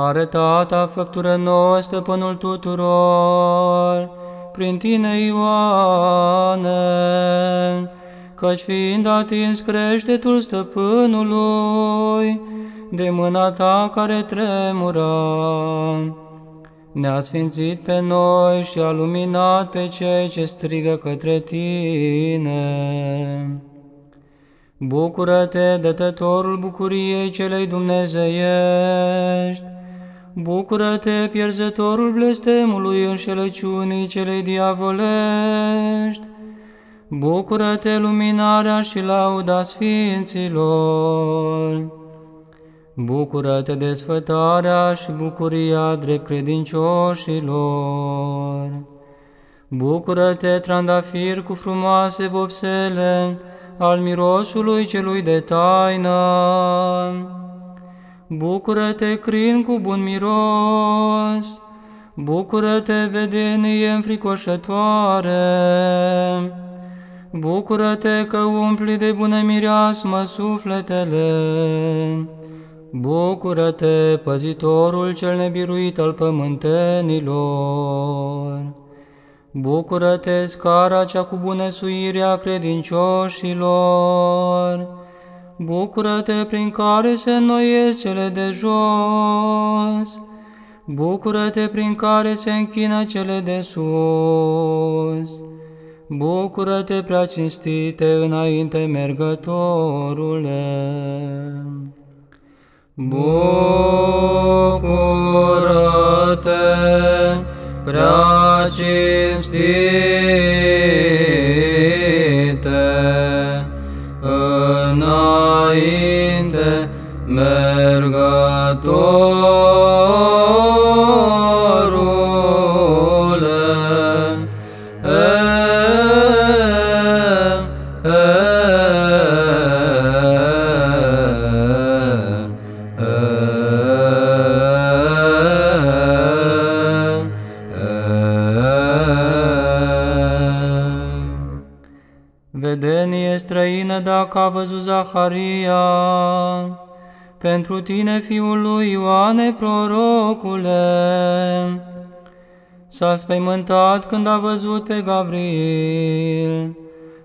arătat a făptură nouă, stăpânul tuturor, prin tine, Ioane, căci fiind atins creștetul stăpânului, de mâna ta care tremura, ne-a sfințit pe noi și a luminat pe cei ce strigă către tine. Bucură-te, dătătorul bucuriei celei dumnezeiești, Bucură-te, pierzătorul blestemului înșelăciunii celei diavolești, Bucură-te, luminarea și lauda sfinților, Bucură-te, desfătarea și bucuria drept credincioșilor, Bucură-te, trandafir cu frumoase vopsele, al mirosului celui de taină. Bucură-te, crin cu bun miros, Bucură-te, vedenie înfricoșătoare, Bucură-te că umpli de bună mireasmă sufletele, Bucură-te, păzitorul cel nebiruit al pământenilor. Bucură-te, scara cea cu bunăsuirea credincioșilor! Bucură-te prin care se înnoiesc cele de jos! Bucură-te prin care se închină cele de sus! Bucură-te, prea cinstite, înainte mergătorule! Bucură-te, prea cinstite, înainte mergătorule. Dacă a văzut Zaharia, pentru tine, fiul lui Ioane, prorocule, s-a spăimântat când a văzut pe Gavril,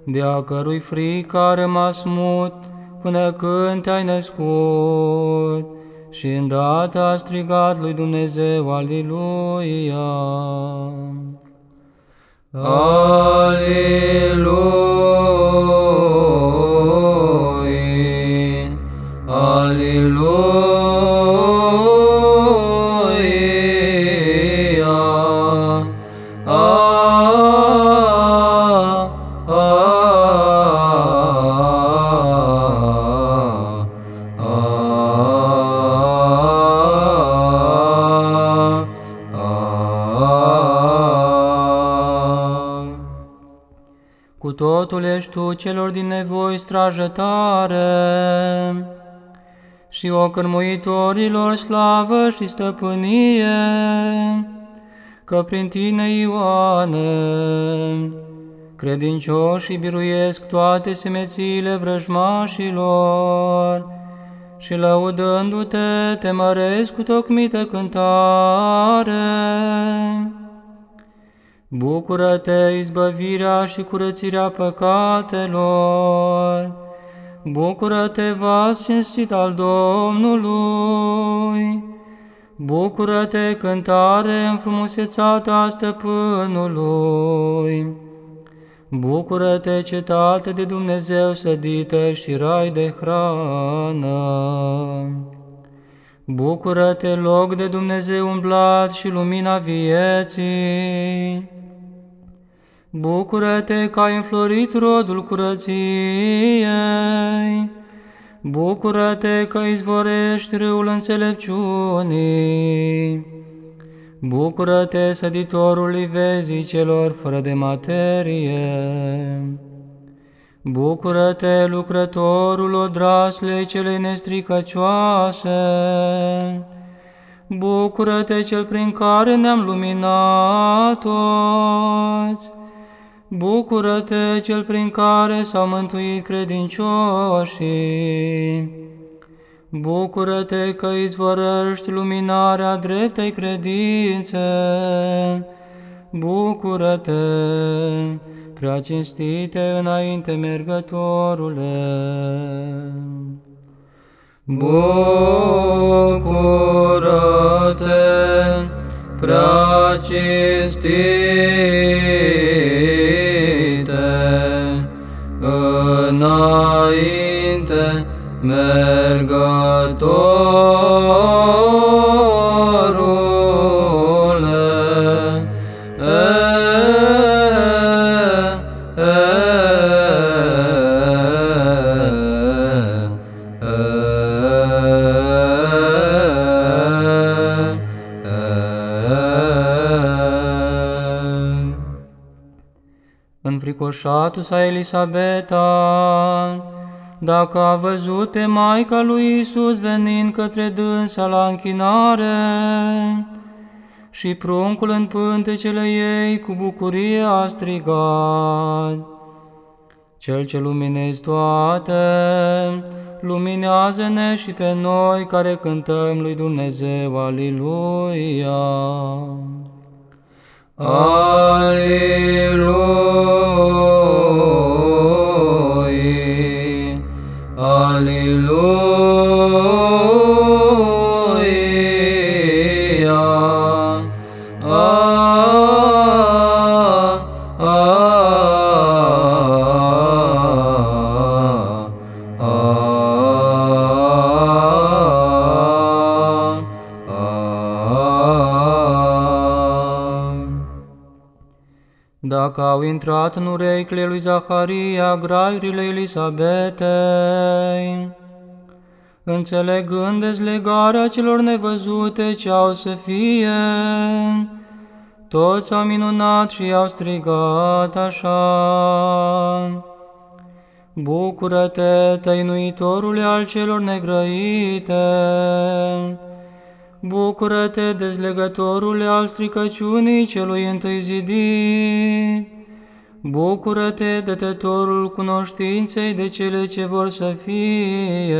de a cărui frică a rămas mut până când te-ai născut. Și îndată a strigat lui Dumnezeu, Aliluia. Aliluia, Cu totul ești tu celor din nevoi strajătare și o cărmuitorilor slavă și stăpânie, că prin tine, Ioane, credincioșii biruiesc toate semețiile vrăjmașilor și lăudându-te te măresc cu tocmită cântare. Bucură-te, izbăvirea și curățirea păcatelor! Bucură-te, vas cinstit al Domnului! Bucură-te, cântare înfrumusețată a stăpânului! Bucură-te, cetate de Dumnezeu sădită și rai de hrană! Bucură-te, loc de Dumnezeu umblat și lumina vieții! Bucură-te că ai înflorit rodul curăției! Bucură-te că izvorești râul înțelepciunii! Bucură-te, săditorul livezii celor fără de materie! Bucură-te, lucrătorul odraslei cele nestricăcioase! Bucură-te, cel prin care ne-am luminat toți! Bucură-te, cel prin care s-au mântuit credincioșii! Bucură-te că izvorăști luminarea dreptei credințe. Bucură-te, prea cinstite înainte mergătorule. Bucură-te, prea cinstite, înainte mergătorule. Înfricoșatul sa Elisabeta, dacă a văzut pe Maica lui Isus venind către dânsa la închinare și pruncul în pântecele ei cu bucurie a strigat, Cel ce luminezi toate, luminează-ne și pe noi care cântăm lui Dumnezeu, Aliluia! Alleluia. Alleluia. Dacă au intrat în urechile lui Zaharia graiurile Elisabetei, înțelegând dezlegarea celor nevăzute ce au să fie, toți au minunat și au strigat așa. Bucură-te, tăinuitorule al celor negrăite! Bucură-te, dezlegătorule al stricăciunii celui întâi zidit! Bucură-te, dătătorul cunoștinței de cele ce vor să fie!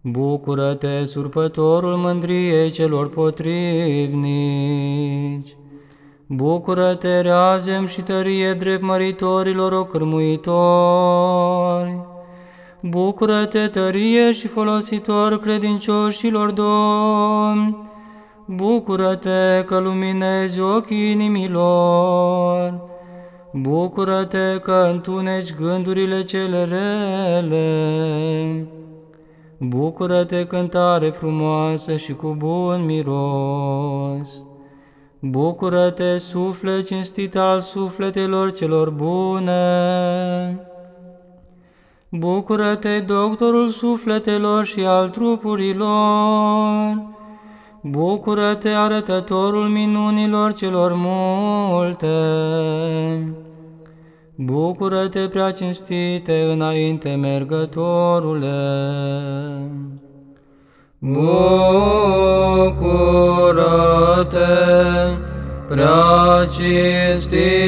Bucură-te, surpătorul mândriei celor potrivnici! Bucură-te, reazem și tărie drept măritorilor ocârmuitori! Bucură-te, tărie și folositor credincioșilor domni! Bucură-te că luminezi ochii inimilor! Bucură-te că întuneci gândurile cele rele! Bucură-te, cântare frumoasă și cu bun miros! Bucură-te, suflet cinstit al sufletelor celor bune! Bucură-te, doctorul sufletelor și al trupurilor! Bucură-te, arătătorul minunilor celor multe! Bucură-te, prea cinstite înainte mergătorule! Bucură-te, prea cinstite,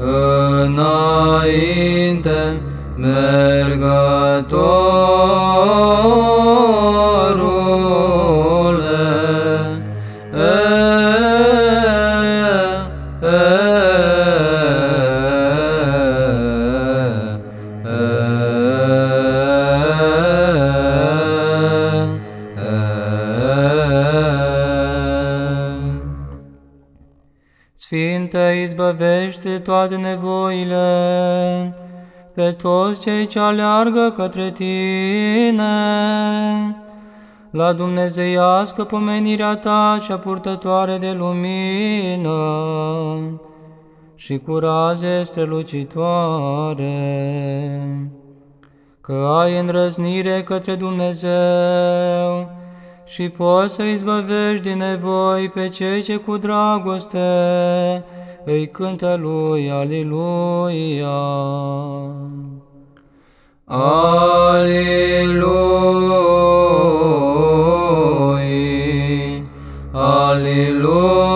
înainte mergător izbăvește toate nevoile pe toți cei ce aleargă către Tine. La dumnezeiască pomenirea Ta cea purtătoare de lumină și cu raze strălucitoare, că ai îndrăznire către Dumnezeu și poți să izbăvești din nevoi pe cei ce cu dragoste îi cântă lui Aliluia. Aleluia, Aleluia,